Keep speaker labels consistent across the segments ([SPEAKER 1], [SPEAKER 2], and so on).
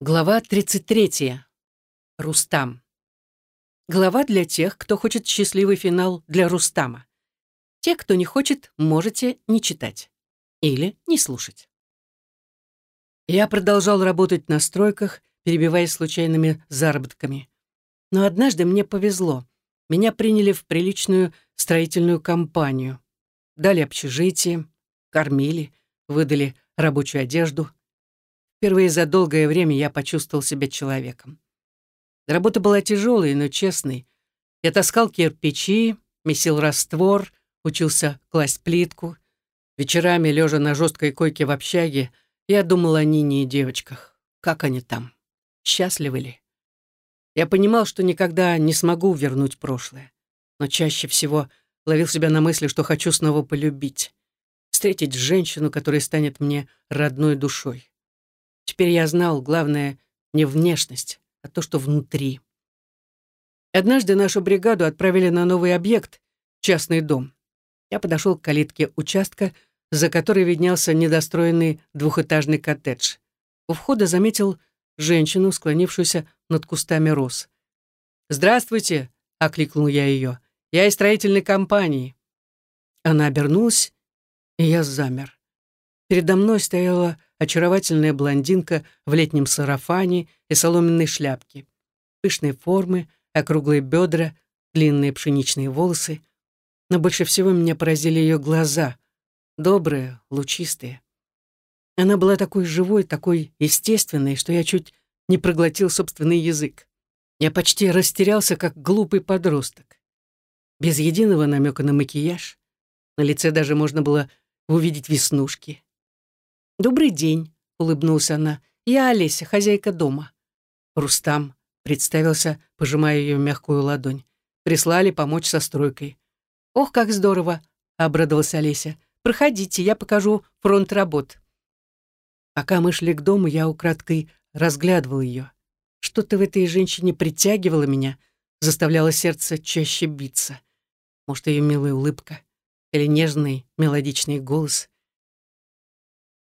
[SPEAKER 1] Глава 33. Рустам. Глава для тех, кто хочет счастливый финал для Рустама. Те, кто не хочет, можете не читать. Или не слушать. Я продолжал работать на стройках, перебиваясь случайными заработками. Но однажды мне повезло. Меня приняли в приличную строительную компанию. Дали общежитие, кормили, выдали рабочую одежду — Впервые за долгое время я почувствовал себя человеком. Работа была тяжелой, но честной. Я таскал кирпичи, месил раствор, учился класть плитку. Вечерами, лежа на жесткой койке в общаге, я думал о Нине и девочках. Как они там? Счастливы ли? Я понимал, что никогда не смогу вернуть прошлое. Но чаще всего ловил себя на мысли, что хочу снова полюбить. Встретить женщину, которая станет мне родной душой. Теперь я знал, главное, не внешность, а то, что внутри. Однажды нашу бригаду отправили на новый объект — частный дом. Я подошел к калитке участка, за которой виднелся недостроенный двухэтажный коттедж. У входа заметил женщину, склонившуюся над кустами роз. «Здравствуйте!» — окликнул я ее. «Я из строительной компании». Она обернулась, и я замер. Передо мной стояла очаровательная блондинка в летнем сарафане и соломенной шляпке. Пышные формы, округлые бедра, длинные пшеничные волосы. Но больше всего меня поразили ее глаза. Добрые, лучистые. Она была такой живой, такой естественной, что я чуть не проглотил собственный язык. Я почти растерялся, как глупый подросток. Без единого намека на макияж. На лице даже можно было увидеть веснушки. «Добрый день», — улыбнулась она. «Я Олеся, хозяйка дома». Рустам представился, пожимая ее мягкую ладонь. Прислали помочь со стройкой. «Ох, как здорово!» — обрадовалась Олеся. «Проходите, я покажу фронт работ». Пока мы шли к дому, я украдкой разглядывал ее. Что-то в этой женщине притягивало меня, заставляло сердце чаще биться. Может, ее милая улыбка или нежный мелодичный голос —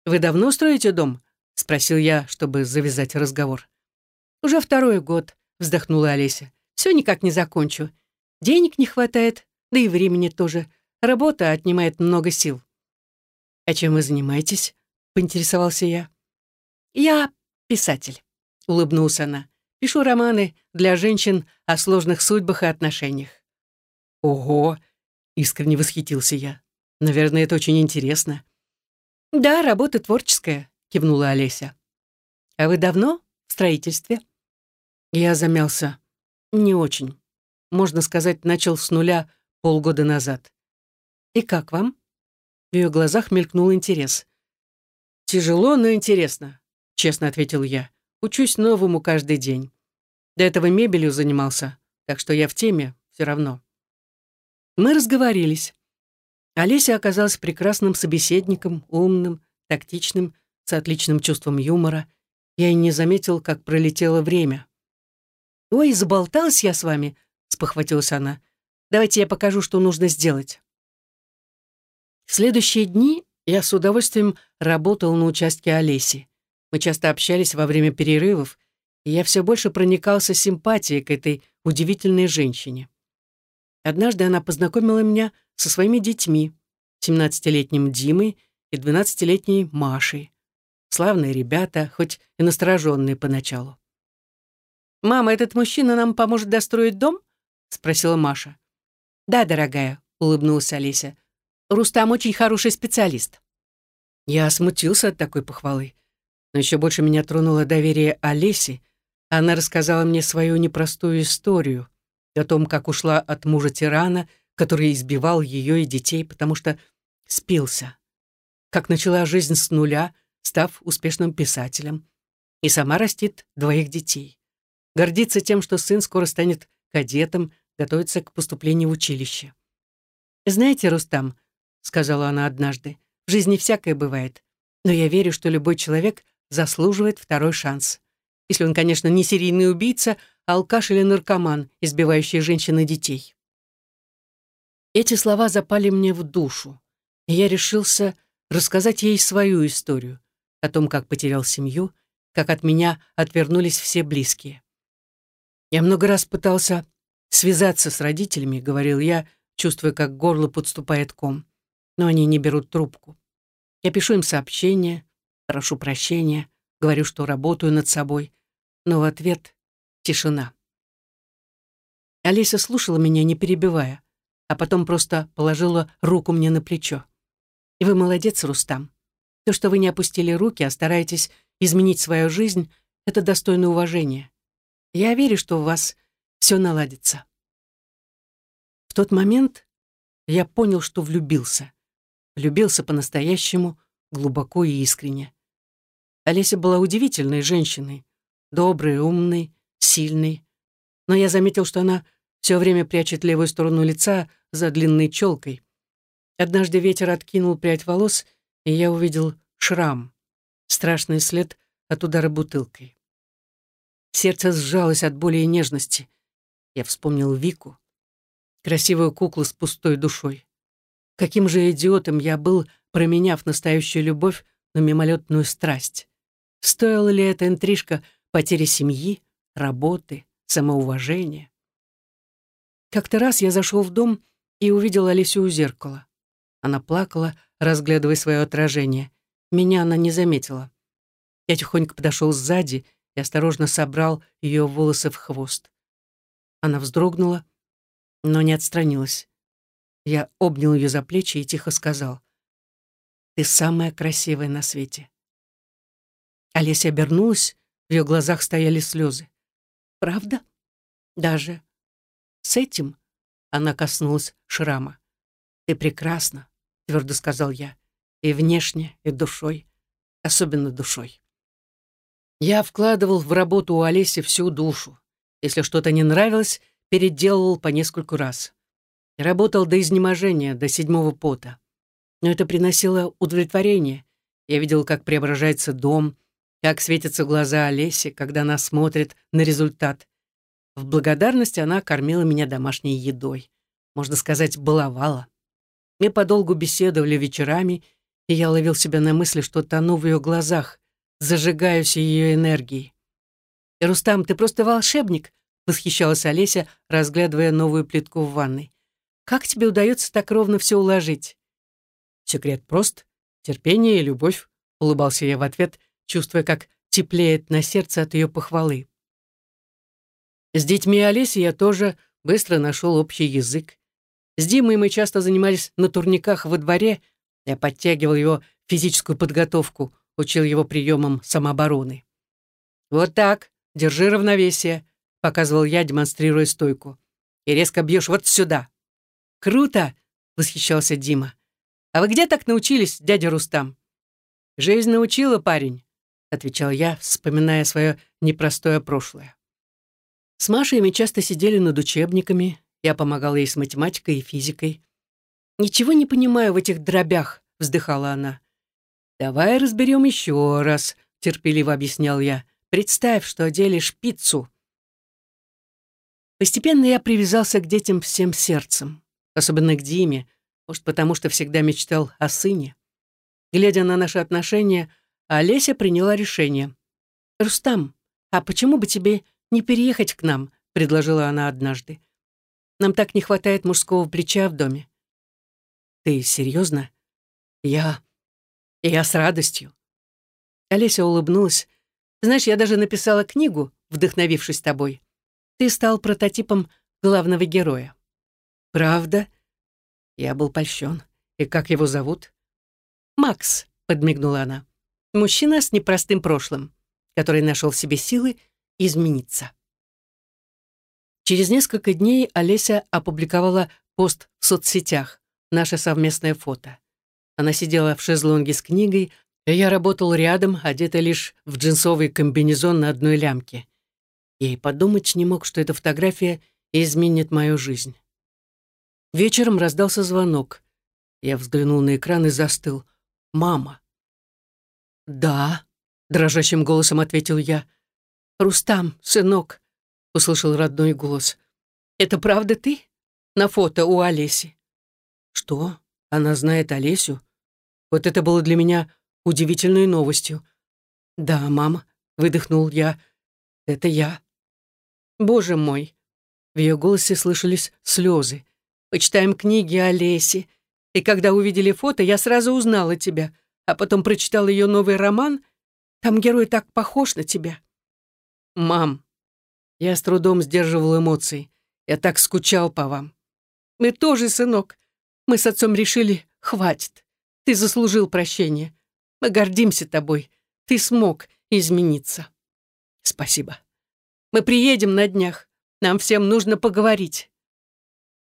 [SPEAKER 1] «Вы давно строите дом?» — спросил я, чтобы завязать разговор. «Уже второй год», — вздохнула Олеся. «Все никак не закончу. Денег не хватает, да и времени тоже. Работа отнимает много сил». «А чем вы занимаетесь?» — поинтересовался я. «Я писатель», — улыбнулась она. «Пишу романы для женщин о сложных судьбах и отношениях». «Ого!» — искренне восхитился я. «Наверное, это очень интересно. «Да, работа творческая», — кивнула Олеся. «А вы давно в строительстве?» Я замялся. «Не очень. Можно сказать, начал с нуля полгода назад. И как вам?» В ее глазах мелькнул интерес. «Тяжело, но интересно», — честно ответил я. «Учусь новому каждый день. До этого мебелью занимался, так что я в теме все равно». Мы разговорились. Олеся оказалась прекрасным собеседником, умным, тактичным, с отличным чувством юмора. Я и не заметил, как пролетело время. «Ой, заболталась я с вами», — спохватилась она. «Давайте я покажу, что нужно сделать». В следующие дни я с удовольствием работал на участке Олеси. Мы часто общались во время перерывов, и я все больше проникался симпатией к этой удивительной женщине. Однажды она познакомила меня со своими детьми, 17-летним Димой и 12-летней Машей. Славные ребята, хоть и настороженные поначалу. «Мама, этот мужчина нам поможет достроить дом?» — спросила Маша. «Да, дорогая», — улыбнулась Олеся. «Рустам очень хороший специалист». Я смутился от такой похвалы. Но еще больше меня тронуло доверие Олеси. Она рассказала мне свою непростую историю о том, как ушла от мужа-тирана который избивал ее и детей, потому что спился. Как начала жизнь с нуля, став успешным писателем. И сама растит двоих детей. Гордится тем, что сын скоро станет кадетом, готовится к поступлению в училище. «Знаете, Рустам», — сказала она однажды, — «в жизни всякое бывает, но я верю, что любой человек заслуживает второй шанс. Если он, конечно, не серийный убийца, а алкаш или наркоман, избивающий женщин и детей». Эти слова запали мне в душу, и я решился рассказать ей свою историю о том, как потерял семью, как от меня отвернулись все близкие. Я много раз пытался связаться с родителями, говорил я, чувствуя, как горло подступает ком. Но они не берут трубку. Я пишу им сообщения, прошу прощения, говорю, что работаю над собой, но в ответ — тишина. Олеся слушала меня, не перебивая, а потом просто положила руку мне на плечо. «И вы молодец, Рустам. То, что вы не опустили руки, а стараетесь изменить свою жизнь, это достойно уважения. Я верю, что у вас все наладится». В тот момент я понял, что влюбился. Влюбился по-настоящему, глубоко и искренне. Олеся была удивительной женщиной, доброй, умной, сильной. Но я заметил, что она все время прячет левую сторону лица за длинной челкой. Однажды ветер откинул прядь волос, и я увидел шрам, страшный след от удара бутылкой. Сердце сжалось от боли и нежности. Я вспомнил Вику, красивую куклу с пустой душой. Каким же идиотом я был, променяв настоящую любовь на мимолетную страсть. Стоила ли эта интрижка потери семьи, работы, самоуважения? Как-то раз я зашел в дом и увидел Алисю у зеркала. Она плакала, разглядывая свое отражение. Меня она не заметила. Я тихонько подошел сзади и осторожно собрал ее волосы в хвост. Она вздрогнула, но не отстранилась. Я обнял ее за плечи и тихо сказал, «Ты самая красивая на свете». Олеся обернулась, в ее глазах стояли слезы. «Правда? Даже с этим?» Она коснулась шрама. «Ты прекрасна», — твердо сказал я. «И внешне, и душой. Особенно душой». Я вкладывал в работу у Олеси всю душу. Если что-то не нравилось, переделывал по нескольку раз. И работал до изнеможения, до седьмого пота. Но это приносило удовлетворение. Я видел, как преображается дом, как светятся глаза Олеси, когда она смотрит на результат. В благодарность она кормила меня домашней едой. Можно сказать, баловала. Мы подолгу беседовали вечерами, и я ловил себя на мысли, что тону в ее глазах, зажигаюсь ее энергией. «Рустам, ты просто волшебник!» — восхищалась Олеся, разглядывая новую плитку в ванной. «Как тебе удается так ровно все уложить?» «Секрет прост. Терпение и любовь», — улыбался я в ответ, чувствуя, как теплеет на сердце от ее похвалы. С детьми Олеси я тоже быстро нашел общий язык. С Димой мы часто занимались на турниках во дворе. Я подтягивал его физическую подготовку, учил его приемам самообороны. «Вот так, держи равновесие», — показывал я, демонстрируя стойку. «И резко бьешь вот сюда». «Круто!» — восхищался Дима. «А вы где так научились, дядя Рустам?» «Жизнь научила, парень», — отвечал я, вспоминая свое непростое прошлое. С Машей мы часто сидели над учебниками, я помогал ей с математикой и физикой. «Ничего не понимаю в этих дробях», — вздыхала она. «Давай разберем еще раз», — терпеливо объяснял я. «Представь, что делишь пиццу». Постепенно я привязался к детям всем сердцем, особенно к Диме, может, потому что всегда мечтал о сыне. Глядя на наши отношения, Олеся приняла решение. «Рустам, а почему бы тебе не переехать к нам», — предложила она однажды. «Нам так не хватает мужского плеча в доме». «Ты серьезно? Я... я с радостью». Олеся улыбнулась. «Знаешь, я даже написала книгу, вдохновившись тобой. Ты стал прототипом главного героя». «Правда?» Я был польщен. «И как его зовут?» «Макс», — подмигнула она. «Мужчина с непростым прошлым, который нашел в себе силы измениться. Через несколько дней Олеся опубликовала пост в соцсетях, наше совместное фото. Она сидела в шезлонге с книгой, и я работал рядом, одетый лишь в джинсовый комбинезон на одной лямке. Я и подумать не мог, что эта фотография изменит мою жизнь. Вечером раздался звонок. Я взглянул на экран и застыл. «Мама». «Да», — дрожащим голосом ответил я, — «Рустам, сынок», — услышал родной голос. «Это правда ты? На фото у Олеси». «Что? Она знает Олесю?» Вот это было для меня удивительной новостью. «Да, мама», — выдохнул я. «Это я». «Боже мой!» В ее голосе слышались слезы. «Мы читаем книги о Лесе, и когда увидели фото, я сразу узнала тебя, а потом прочитал ее новый роман. Там герой так похож на тебя». «Мам!» Я с трудом сдерживал эмоции. Я так скучал по вам. Мы тоже, сынок. Мы с отцом решили, хватит. Ты заслужил прощения. Мы гордимся тобой. Ты смог измениться. Спасибо. Мы приедем на днях. Нам всем нужно поговорить.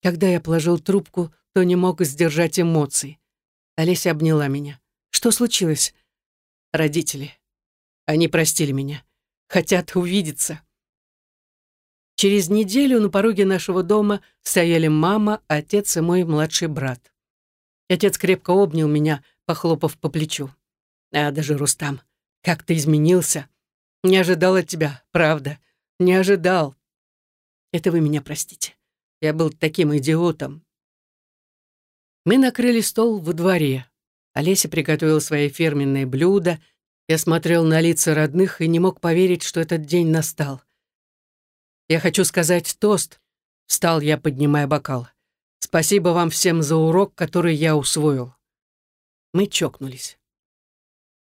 [SPEAKER 1] Когда я положил трубку, то не мог сдержать эмоций. Олеся обняла меня. Что случилось? Родители. Они простили меня. Хотят увидеться. Через неделю на пороге нашего дома стояли мама, отец и мой младший брат. Отец крепко обнял меня, похлопав по плечу. А даже Рустам, как ты изменился. Не ожидал от тебя, правда. Не ожидал. Это вы меня простите. Я был таким идиотом. Мы накрыли стол во дворе. Олеся приготовила свои фирменные блюда. Я смотрел на лица родных и не мог поверить, что этот день настал. Я хочу сказать тост. Встал я, поднимая бокал. Спасибо вам всем за урок, который я усвоил. Мы чокнулись.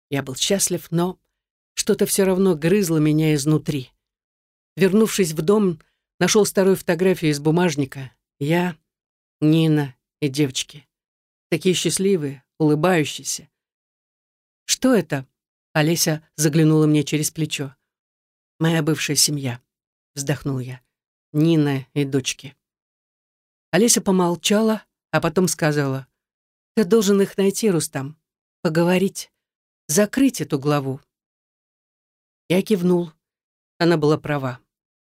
[SPEAKER 1] Я был счастлив, но что-то все равно грызло меня изнутри. Вернувшись в дом, нашел старую фотографию из бумажника. Я, Нина и девочки. Такие счастливые, улыбающиеся. «Что это?» — Олеся заглянула мне через плечо. «Моя бывшая семья», — вздохнул я. «Нина и дочки». Олеся помолчала, а потом сказала. «Ты должен их найти, Рустам. Поговорить. Закрыть эту главу». Я кивнул. Она была права.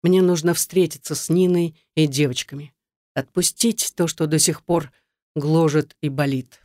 [SPEAKER 1] Мне нужно встретиться с Ниной и девочками. Отпустить то, что до сих пор гложет и болит.